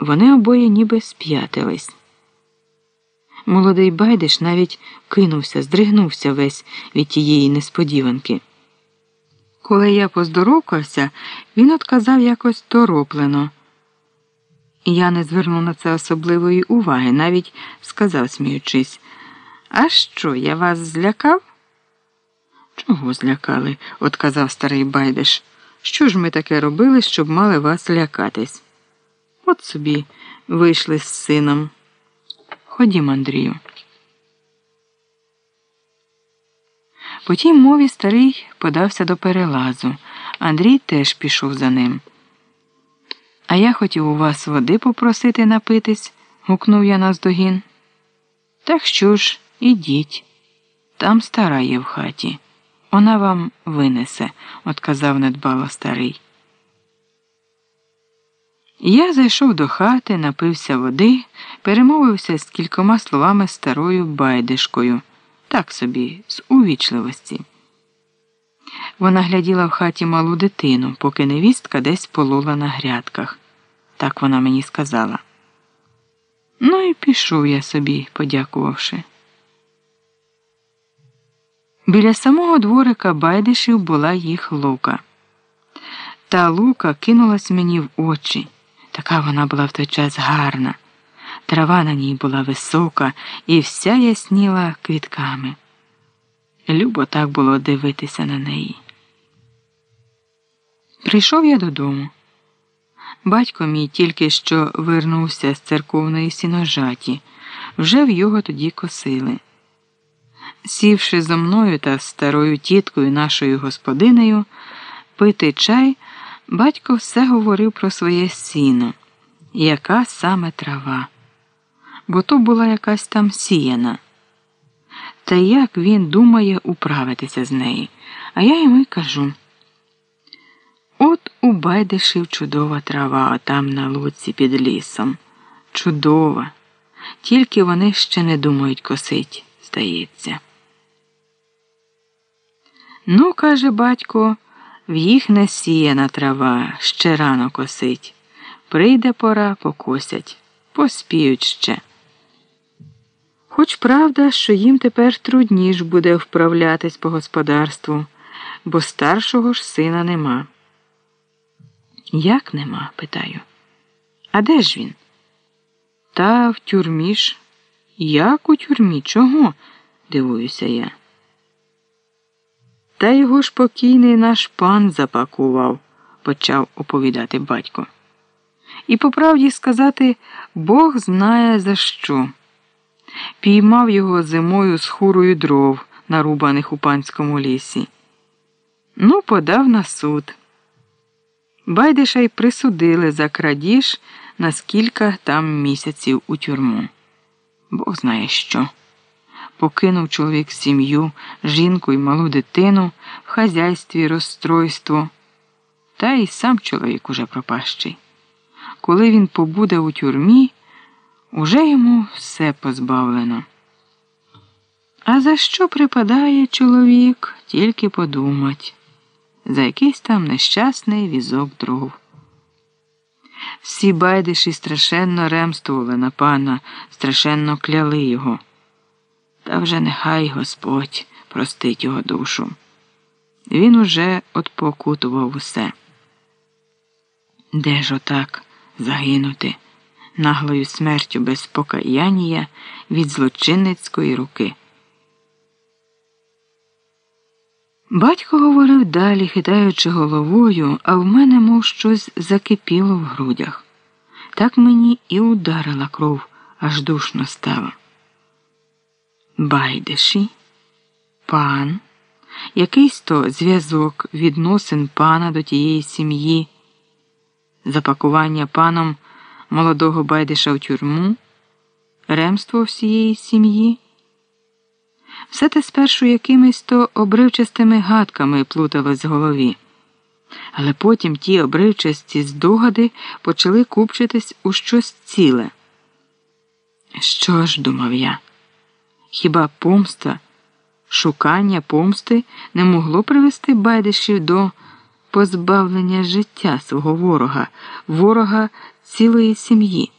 Вони обоє ніби сп'ятились. Молодий байдиш навіть кинувся, здригнувся весь від тієї несподіванки. Коли я поздоровкався, він отказав якось тороплено. Я не звернув на це особливої уваги, навіть сказав, сміючись, а що, я вас злякав? Чого злякали? отказав старий байдиш. Що ж ми таке робили, щоб мали вас лякатись? От собі вийшли з сином. Ходім, Андрію. По тій мові старий подався до перелазу. Андрій теж пішов за ним. А я хотів у вас води попросити напитись, гукнув я наздогін. Так що ж, ідіть. Там стара є в хаті. Вона вам винесе, отказав недбало старий. Я зайшов до хати, напився води, перемовився з кількома словами старою байдишкою, так собі, з увічливості. Вона гляділа в хаті малу дитину, поки невістка десь полола на грядках. Так вона мені сказала. Ну і пішов я собі, подякувавши. Біля самого дворика байдишів була їх лука. Та лука кинулась мені в очі. Така вона була в той час гарна. Трава на ній була висока і вся ясніла квітками. Любо так було дивитися на неї. Прийшов я додому. Батько мій тільки що вернувся з церковної сіножаті, вже в його тоді косили. Сівши зо мною та старою тіткою нашою господинею, пити чай, батько все говорив про своє сіно, яка саме трава, бо то була якась там сіяна. Та як він думає управитися з неї, а я йому й кажу. От у Байдишів чудова трава, там на луці під лісом. Чудова. Тільки вони ще не думають косить, здається. Ну, каже батько, в їх не сіяна трава, ще рано косить. Прийде пора, покосять, поспіють ще. Хоч правда, що їм тепер трудніш буде вправлятись по господарству, бо старшого ж сина нема. Як нема? питаю. А де ж він? Та в тюрмі ж. Як у тюрмі? Чого? дивуюся я. Та його ж покійний наш пан запакував, почав оповідати батько. І по правді сказати, Бог знає за що. Піймав його зимою з хурою дров, нарубаних у панському лісі. Ну, подав на суд. Байдиша й присудили за крадіж на скільки там місяців у тюрму. Бог знає що. Покинув чоловік сім'ю, жінку й малу дитину в хазяйстві розстройство. Та й сам чоловік уже пропащий. Коли він побуде у тюрмі, уже йому все позбавлено. А за що припадає чоловік, тільки подумать за якийсь там нещасний візок дров. Всі байдиші страшенно ремствували на пана, страшенно кляли його. Та вже нехай Господь простить його душу. Він уже отпокутував усе. Де ж отак загинути наглою смертю без покаяння від злочинницької руки? Батько говорив далі, хитаючи головою, а в мене, мов щось закипіло в грудях. Так мені і ударила кров, аж душно стало. Байдеші, пан, якийсь то зв'язок відносин пана до тієї сім'ї, запакування паном молодого байдиша в тюрму, ремство всієї сім'ї. Все те спершу якимись то обривчастими гадками плуталось в голові, але потім ті обривчасті здогади почали купчитись у щось ціле. Що ж, думав я, хіба помста, шукання помсти не могло привести байдишів до позбавлення життя свого ворога, ворога цілої сім'ї.